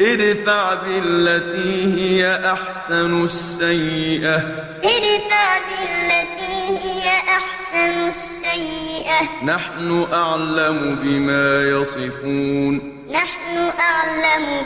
ادفع بالتي هي أحسن السيئة. ادفع بالتي هي أحسن السيئة. نحن أعلم بما يصفون. نحن أعلم